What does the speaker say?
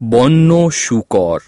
বন্য শূকর।